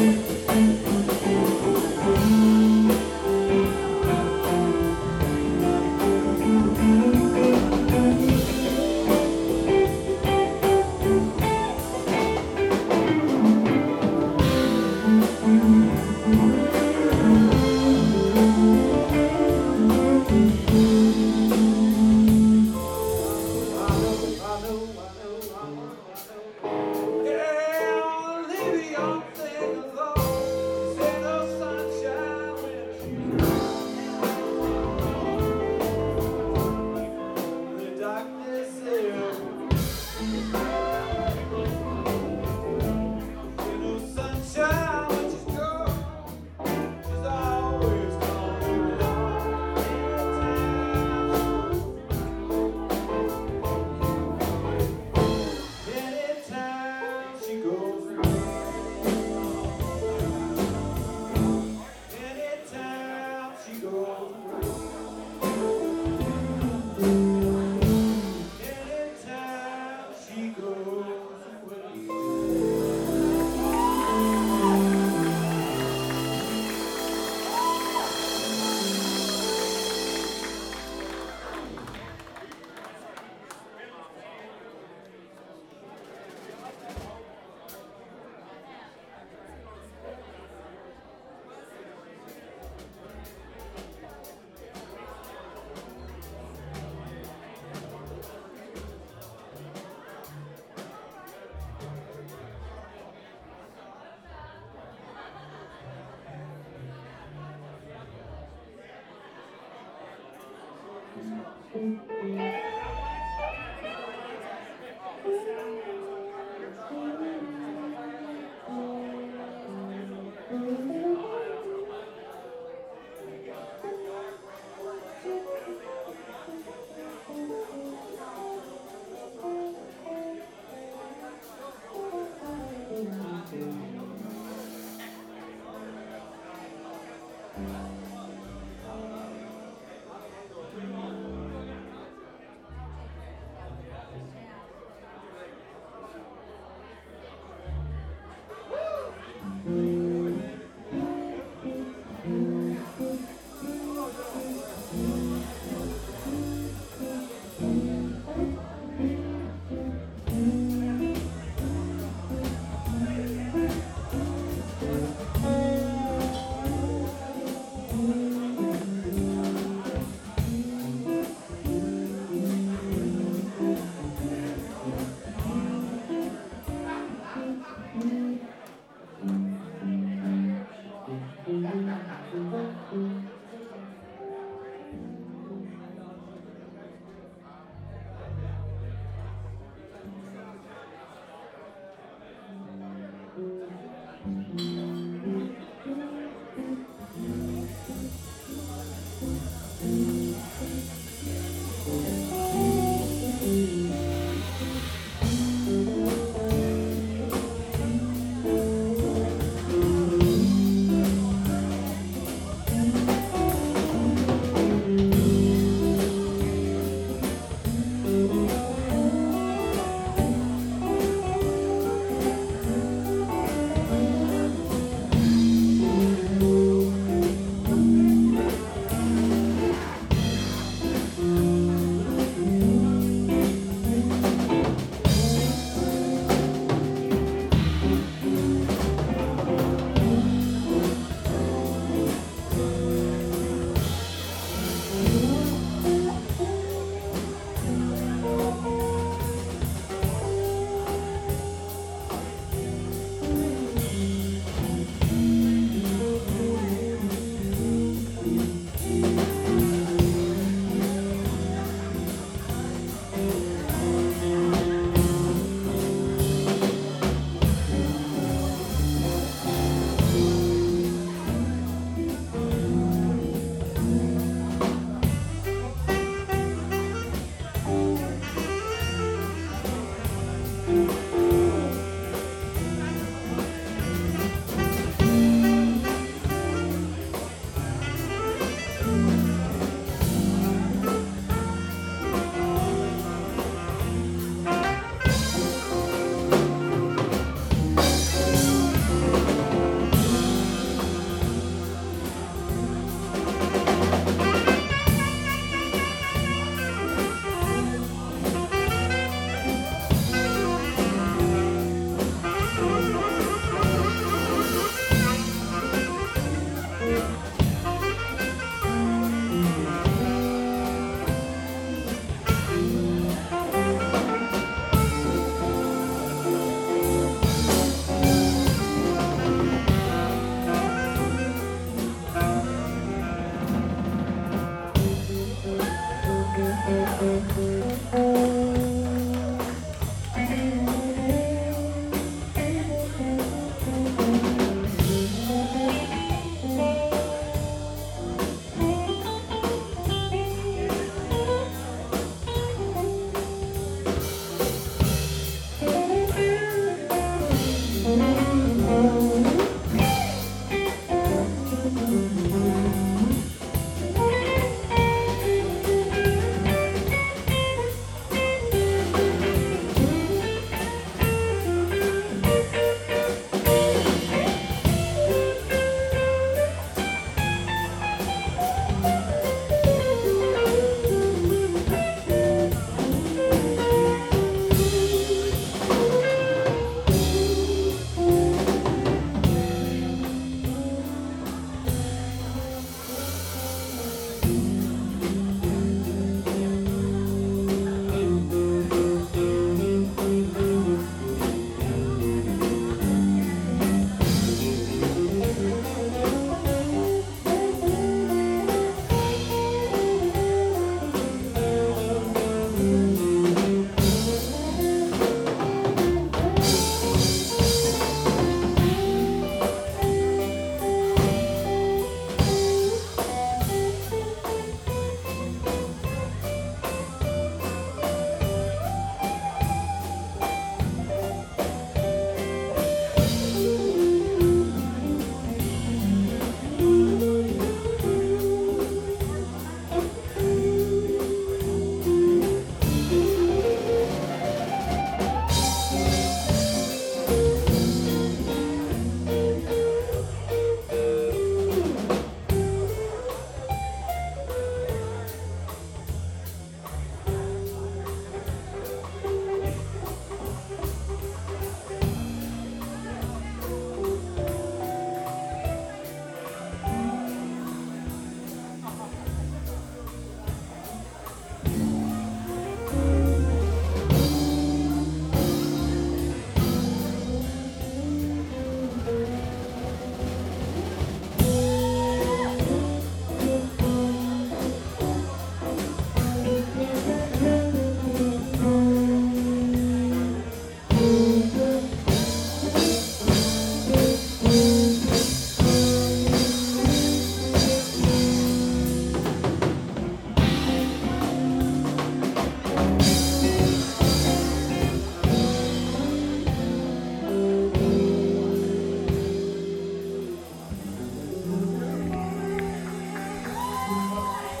Música